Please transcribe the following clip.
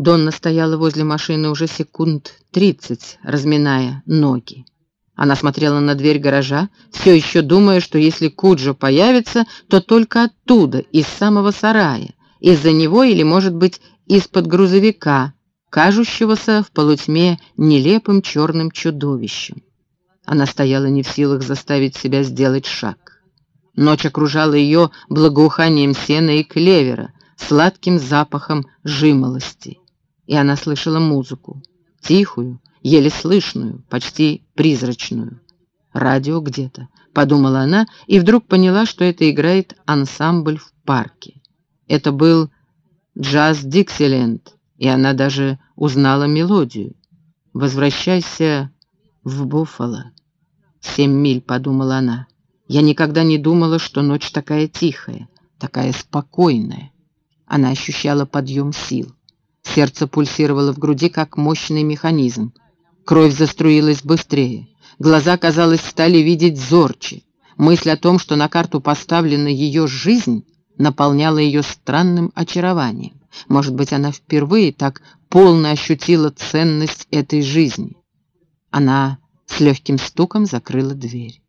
Донна стояла возле машины уже секунд тридцать, разминая ноги. Она смотрела на дверь гаража, все еще думая, что если Куджо появится, то только оттуда, из самого сарая, из-за него или, может быть, из-под грузовика, кажущегося в полутьме нелепым черным чудовищем. Она стояла не в силах заставить себя сделать шаг. Ночь окружала ее благоуханием сена и клевера, сладким запахом жимолости. И она слышала музыку, тихую, еле слышную, почти призрачную. «Радио где-то», — подумала она, и вдруг поняла, что это играет ансамбль в парке. Это был джаз Диксиленд, и она даже узнала мелодию. «Возвращайся в Буффало». «Семь миль», — подумала она. «Я никогда не думала, что ночь такая тихая, такая спокойная». Она ощущала подъем сил. Сердце пульсировало в груди, как мощный механизм. Кровь заструилась быстрее. Глаза, казалось, стали видеть зорче. Мысль о том, что на карту поставлена ее жизнь, наполняла ее странным очарованием. Может быть, она впервые так полно ощутила ценность этой жизни. Она с легким стуком закрыла дверь.